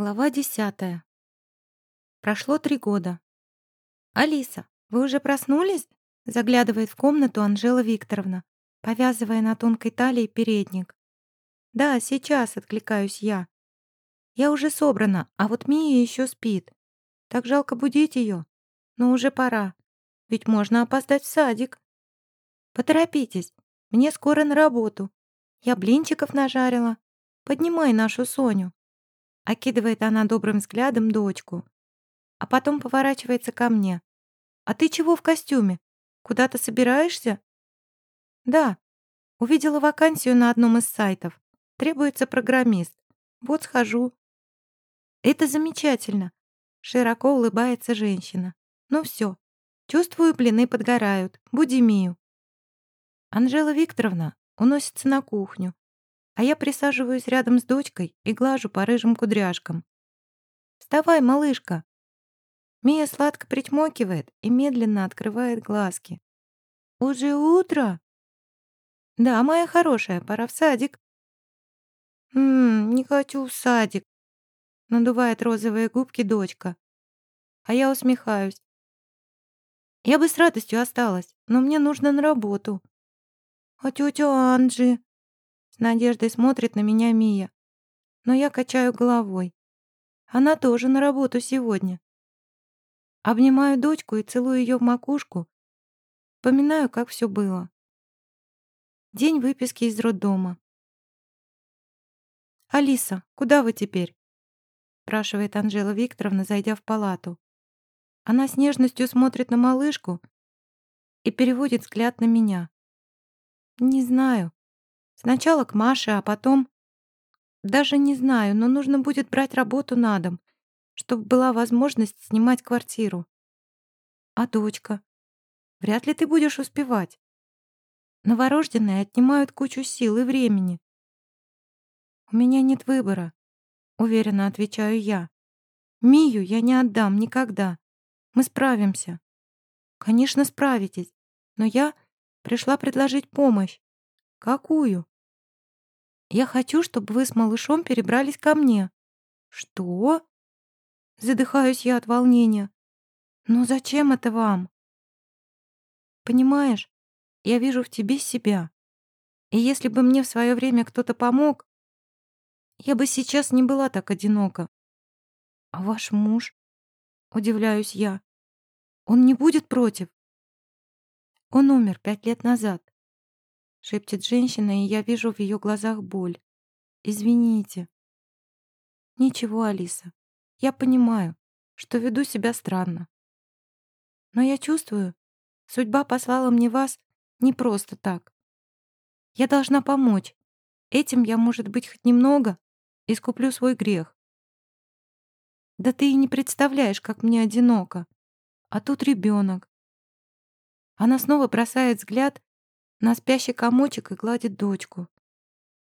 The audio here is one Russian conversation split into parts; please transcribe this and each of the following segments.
Глава десятая. Прошло три года. «Алиса, вы уже проснулись?» Заглядывает в комнату Анжела Викторовна, повязывая на тонкой талии передник. «Да, сейчас», — откликаюсь я. «Я уже собрана, а вот Мия еще спит. Так жалко будить ее. Но уже пора. Ведь можно опоздать в садик. Поторопитесь, мне скоро на работу. Я блинчиков нажарила. Поднимай нашу Соню». Окидывает она добрым взглядом дочку. А потом поворачивается ко мне. «А ты чего в костюме? Куда-то собираешься?» «Да. Увидела вакансию на одном из сайтов. Требуется программист. Вот схожу». «Это замечательно!» Широко улыбается женщина. «Ну все. Чувствую, блины подгорают. Буди Мию». Анжела Викторовна уносится на кухню, а я присаживаюсь рядом с дочкой и глажу по рыжим кудряшкам. «Вставай, малышка!» Мия сладко причмокивает и медленно открывает глазки. «Уже утро?» «Да, моя хорошая, пора в садик». «Ммм, не хочу в садик», — надувает розовые губки дочка. А я усмехаюсь. «Я бы с радостью осталась, но мне нужно на работу». «А тетя Анджи?» С надеждой смотрит на меня Мия. Но я качаю головой. Она тоже на работу сегодня. Обнимаю дочку и целую ее в макушку. Вспоминаю, как все было. День выписки из роддома. «Алиса, куда вы теперь?» спрашивает Анжела Викторовна, зайдя в палату. Она с нежностью смотрит на малышку и переводит взгляд на меня. «Не знаю. Сначала к Маше, а потом... Даже не знаю, но нужно будет брать работу на дом, чтобы была возможность снимать квартиру. А дочка? Вряд ли ты будешь успевать. Новорожденные отнимают кучу сил и времени. У меня нет выбора, уверенно отвечаю я. Мию я не отдам никогда. Мы справимся. Конечно, справитесь, но я пришла предложить помощь. Какую? Я хочу, чтобы вы с малышом перебрались ко мне. Что? Задыхаюсь я от волнения. Но зачем это вам? Понимаешь, я вижу в тебе себя. И если бы мне в свое время кто-то помог, я бы сейчас не была так одинока. А ваш муж? Удивляюсь я. Он не будет против? Он умер пять лет назад шепчет женщина, и я вижу в ее глазах боль. Извините. Ничего, Алиса. Я понимаю, что веду себя странно. Но я чувствую, судьба послала мне вас не просто так. Я должна помочь. Этим я, может быть, хоть немного искуплю свой грех. Да ты и не представляешь, как мне одиноко. А тут ребенок. Она снова бросает взгляд на спящий комочек и гладит дочку.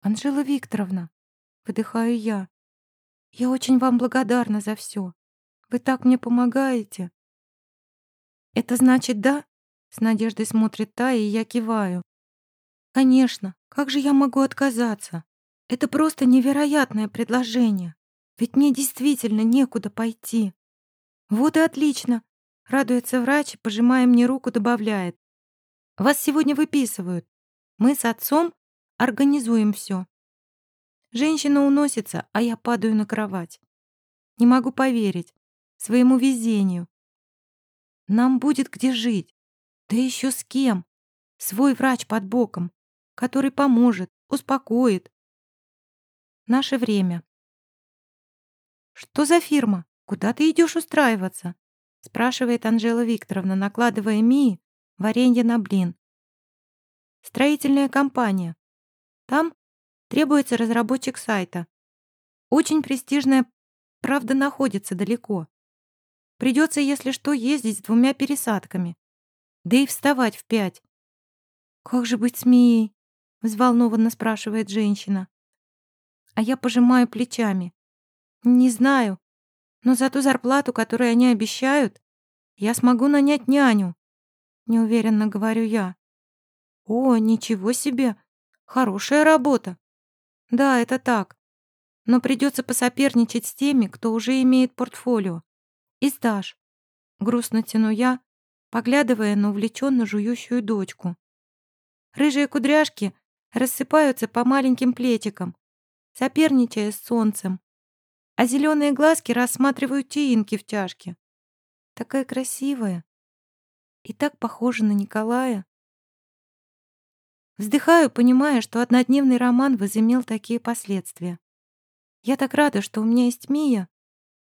«Анжела Викторовна», — выдыхаю я, — «я очень вам благодарна за все. Вы так мне помогаете». «Это значит да?» — с надеждой смотрит та, и я киваю. «Конечно, как же я могу отказаться? Это просто невероятное предложение. Ведь мне действительно некуда пойти». «Вот и отлично», — радуется врач, пожимая мне руку, добавляет. Вас сегодня выписывают. Мы с отцом организуем все. Женщина уносится, а я падаю на кровать. Не могу поверить своему везению. Нам будет где жить. Да еще с кем? Свой врач под боком, который поможет, успокоит. Наше время. «Что за фирма? Куда ты идешь устраиваться?» спрашивает Анжела Викторовна, накладывая Мии варенье на блин. Строительная компания. Там требуется разработчик сайта. Очень престижная, правда, находится далеко. Придется, если что, ездить с двумя пересадками. Да и вставать в пять. «Как же быть с Мией?» — взволнованно спрашивает женщина. А я пожимаю плечами. «Не знаю, но за ту зарплату, которую они обещают, я смогу нанять няню неуверенно говорю я. О, ничего себе! Хорошая работа. Да, это так. Но придется посоперничать с теми, кто уже имеет портфолио. И сдашь. Грустно тяну я, поглядывая на увлеченно жующую дочку. Рыжие кудряшки рассыпаются по маленьким плетикам, соперничая с солнцем, а зеленые глазки рассматривают теинки в чашке. Такая красивая и так похожа на Николая. Вздыхаю, понимая, что однодневный роман возымел такие последствия. Я так рада, что у меня есть Мия.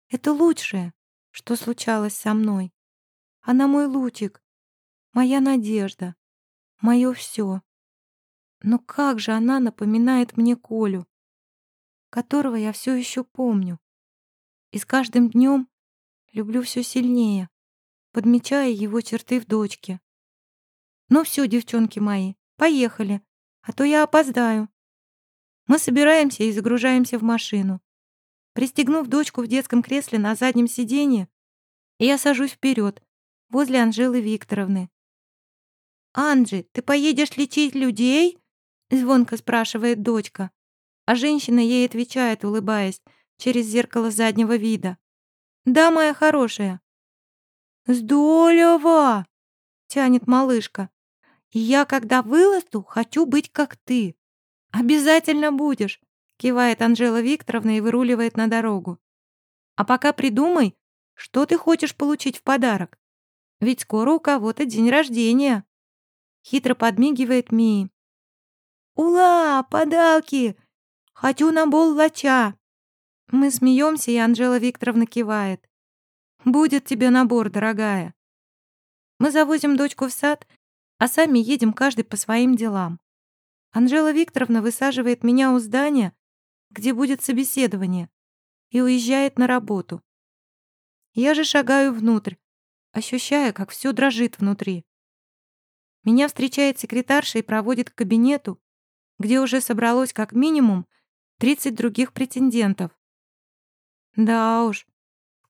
Это лучшее, что случалось со мной. Она мой лучик, моя надежда, мое все. Но как же она напоминает мне Колю, которого я все еще помню. И с каждым днем люблю все сильнее, подмечая его черты в дочке. Ну все, девчонки мои, поехали, а то я опоздаю. Мы собираемся и загружаемся в машину. Пристегнув дочку в детском кресле на заднем сиденье, я сажусь вперед, возле Анжелы Викторовны. «Анджи, ты поедешь лечить людей?» — звонко спрашивает дочка. А женщина ей отвечает, улыбаясь, через зеркало заднего вида. «Да, моя хорошая». «Здорово!» — тянет малышка. «И я, когда вырасту, хочу быть как ты». «Обязательно будешь», — кивает Анжела Викторовна и выруливает на дорогу. «А пока придумай, что ты хочешь получить в подарок. Ведь скоро у кого-то день рождения». Хитро подмигивает Мии. «Ула, подалки! Хочу на бол лача!» Мы смеемся, и Анжела Викторовна кивает. «Будет тебе набор, дорогая». Мы завозим дочку в сад, а сами едем каждый по своим делам. Анжела Викторовна высаживает меня у здания, где будет собеседование, и уезжает на работу. Я же шагаю внутрь, ощущая, как все дрожит внутри. Меня встречает секретарша и проводит к кабинету, где уже собралось как минимум 30 других претендентов. Да уж,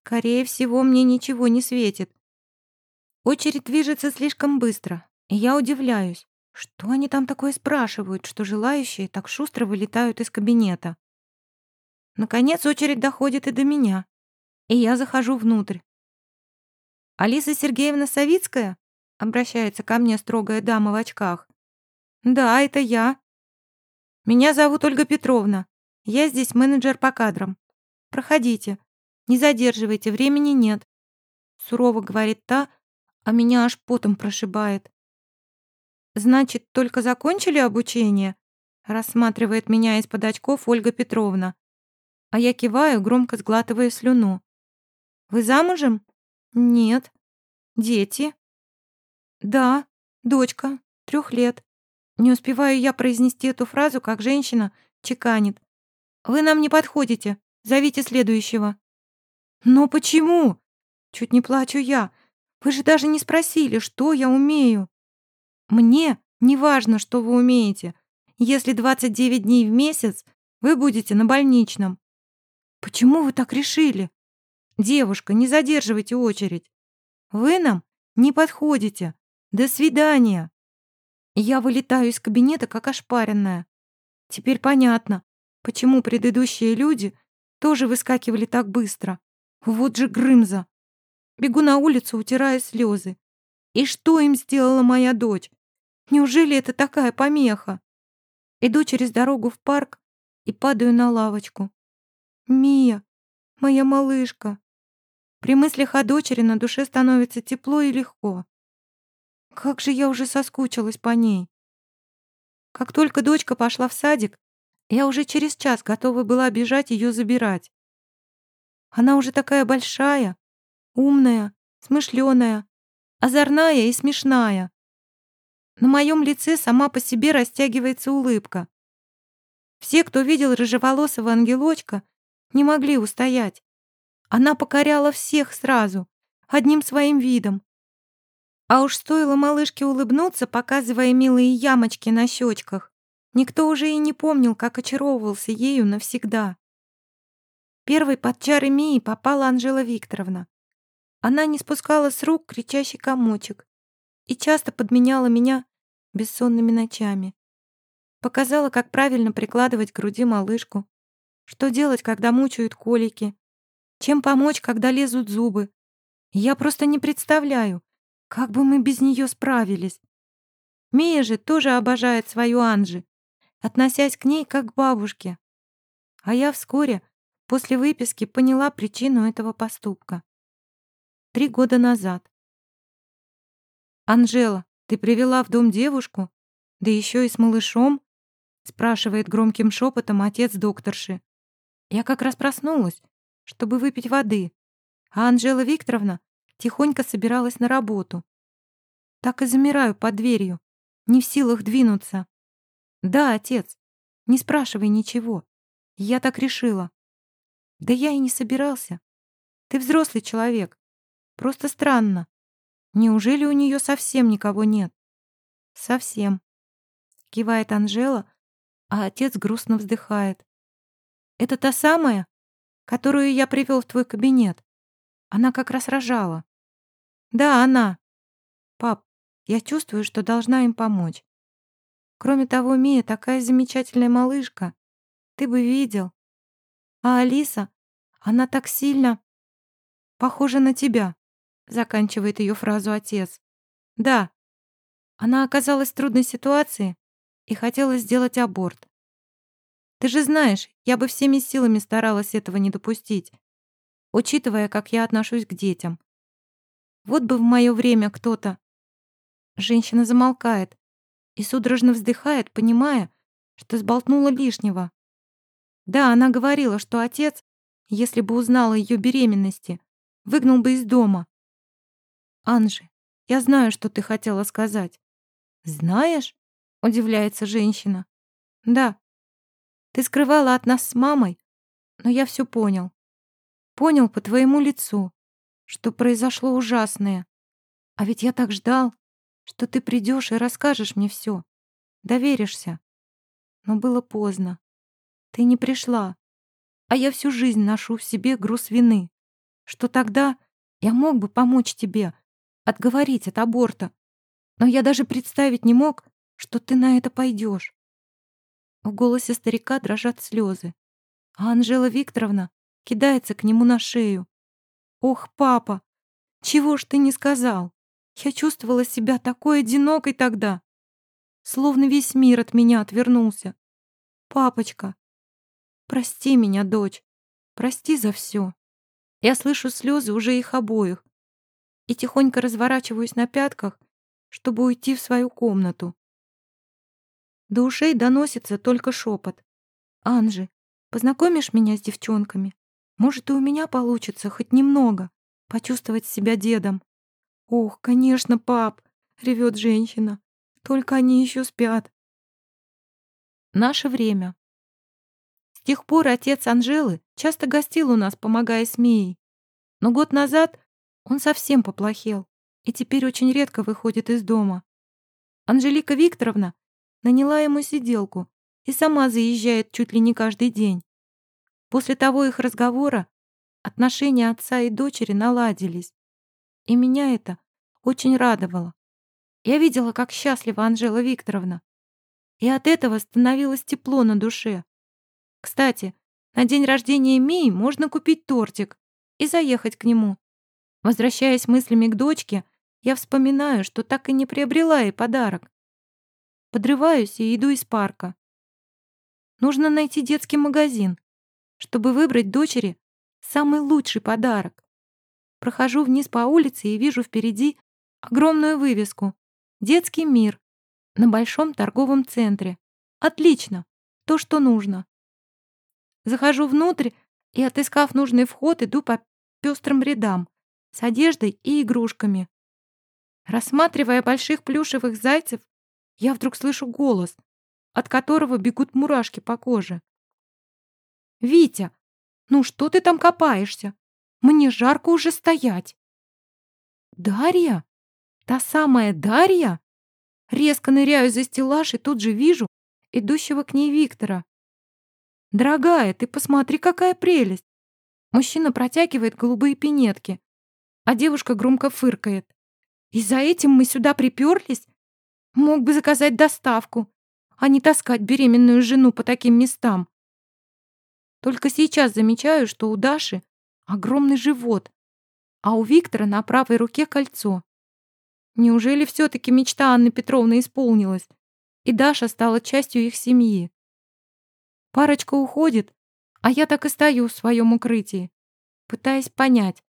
скорее всего, мне ничего не светит. Очередь движется слишком быстро, и я удивляюсь, что они там такое спрашивают, что желающие так шустро вылетают из кабинета. Наконец очередь доходит и до меня, и я захожу внутрь. «Алиса Сергеевна Савицкая?» — обращается ко мне строгая дама в очках. «Да, это я. Меня зовут Ольга Петровна. Я здесь менеджер по кадрам. Проходите. Не задерживайте, времени нет. Сурово говорит та, а меня аж потом прошибает. Значит, только закончили обучение? Рассматривает меня из-под очков Ольга Петровна. А я киваю, громко сглатывая слюну. Вы замужем? Нет. Дети? Да, дочка, трех лет. Не успеваю я произнести эту фразу, как женщина чеканит. «Вы нам не подходите. Зовите следующего». «Но почему?» Чуть не плачу я. «Вы же даже не спросили, что я умею». «Мне не важно, что вы умеете. Если 29 дней в месяц, вы будете на больничном». «Почему вы так решили?» «Девушка, не задерживайте очередь. Вы нам не подходите. До свидания». Я вылетаю из кабинета, как ошпаренная. Теперь понятно, Почему предыдущие люди тоже выскакивали так быстро? Вот же Грымза! Бегу на улицу, утирая слезы. И что им сделала моя дочь? Неужели это такая помеха? Иду через дорогу в парк и падаю на лавочку. Мия, моя малышка. При мыслях о дочери на душе становится тепло и легко. Как же я уже соскучилась по ней. Как только дочка пошла в садик, я уже через час готова была бежать ее забирать. Она уже такая большая, умная, смышленая, озорная и смешная. На моем лице сама по себе растягивается улыбка. Все, кто видел рыжеволосого ангелочка, не могли устоять. Она покоряла всех сразу, одним своим видом. А уж стоило малышке улыбнуться, показывая милые ямочки на щечках, Никто уже и не помнил, как очаровывался ею навсегда. Первой под чары Мии попала Анжела Викторовна. Она не спускала с рук кричащий комочек и часто подменяла меня бессонными ночами. Показала, как правильно прикладывать к груди малышку, Что делать, когда мучают колики? Чем помочь, когда лезут зубы? Я просто не представляю, как бы мы без нее справились. Мия же тоже обожает свою Анжи, относясь к ней как к бабушке. А я вскоре, после выписки, поняла причину этого поступка. Три года назад. «Анжела, ты привела в дом девушку? Да еще и с малышом?» спрашивает громким шепотом отец докторши. Я как раз проснулась, чтобы выпить воды, а Анжела Викторовна тихонько собиралась на работу. Так и замираю под дверью, не в силах двинуться. «Да, отец, не спрашивай ничего. Я так решила». «Да я и не собирался. Ты взрослый человек. Просто странно. Неужели у нее совсем никого нет?» «Совсем», — кивает Анжела, а отец грустно вздыхает. «Это та самая, которую я привел в твой кабинет? Она как раз рожала». «Да, она. Пап, я чувствую, что должна им помочь. Кроме того, Мия такая замечательная малышка. Ты бы видел. А Алиса, она так сильно похожа на тебя, заканчивает ее фразу отец. Да, она оказалась в трудной ситуации и хотела сделать аборт. Ты же знаешь, я бы всеми силами старалась этого не допустить, учитывая, как я отношусь к детям. Вот бы в мое время кто-то... Женщина замолкает и судорожно вздыхает, понимая, что сболтнула лишнего. Да, она говорила, что отец, если бы узнал о ее беременности, выгнал бы из дома. «Анжи, я знаю, что ты хотела сказать». «Знаешь?» — удивляется женщина. «Да. Ты скрывала от нас с мамой, но я все понял. Понял по твоему лицу что произошло ужасное. А ведь я так ждал, что ты придешь и расскажешь мне все. Доверишься. Но было поздно. Ты не пришла. А я всю жизнь ношу в себе груз вины. Что тогда я мог бы помочь тебе, отговорить от аборта. Но я даже представить не мог, что ты на это пойдешь. В голосе старика дрожат слезы, а Анжела Викторовна кидается к нему на шею. «Ох, папа, чего ж ты не сказал? Я чувствовала себя такой одинокой тогда, словно весь мир от меня отвернулся. Папочка, прости меня, дочь, прости за все. Я слышу слезы уже их обоих и тихонько разворачиваюсь на пятках, чтобы уйти в свою комнату. До ушей доносится только шепот. «Анжи, познакомишь меня с девчонками?» Может, и у меня получится хоть немного почувствовать себя дедом. Ох, конечно, пап, ревет женщина. Только они еще спят. Наше время. Тех пор отец Анжелы часто гостил у нас, помогая с Мией. Но год назад он совсем поплохел и теперь очень редко выходит из дома. Анжелика Викторовна наняла ему сиделку и сама заезжает чуть ли не каждый день. После того их разговора отношения отца и дочери наладились. И меня это очень радовало. Я видела, как счастлива Анжела Викторовна. И от этого становилось тепло на душе. Кстати, на день рождения Мии можно купить тортик и заехать к нему. Возвращаясь мыслями к дочке, я вспоминаю, что так и не приобрела ей подарок. Подрываюсь и иду из парка. Нужно найти детский магазин, чтобы выбрать дочери самый лучший подарок. Прохожу вниз по улице и вижу впереди огромную вывеску «Детский мир» на большом торговом центре. Отлично, то, что нужно. Захожу внутрь и, отыскав нужный вход, иду по пестрым рядам с одеждой и игрушками. Рассматривая больших плюшевых зайцев, я вдруг слышу голос, от которого бегут мурашки по коже. «Витя, ну что ты там копаешься? Мне жарко уже стоять». «Дарья? Та самая Дарья?» Резко ныряю за стеллаж и тут же вижу идущего к ней Виктора. «Дорогая, ты посмотри, какая прелесть!» Мужчина протягивает голубые пинетки, а девушка громко фыркает. «И за этим мы сюда приперлись? Мог бы заказать доставку, а не таскать беременную жену по таким местам. Только сейчас замечаю, что у Даши огромный живот, а у Виктора на правой руке кольцо. Неужели все-таки мечта Анны Петровны исполнилась, и Даша стала частью их семьи? Парочка уходит, а я так и стою в своем укрытии, пытаясь понять,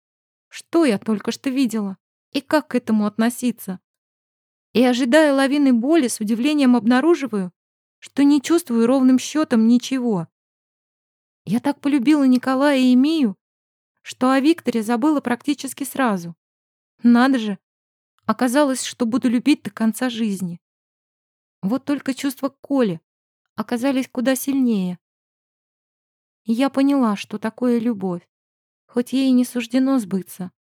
что я только что видела и как к этому относиться. И, ожидая лавины боли, с удивлением обнаруживаю, что не чувствую ровным счетом ничего. Я так полюбила Николая и Мию, что о Викторе забыла практически сразу. Надо же, оказалось, что буду любить до конца жизни. Вот только чувства к Коле оказались куда сильнее. Я поняла, что такое любовь, хоть ей и не суждено сбыться.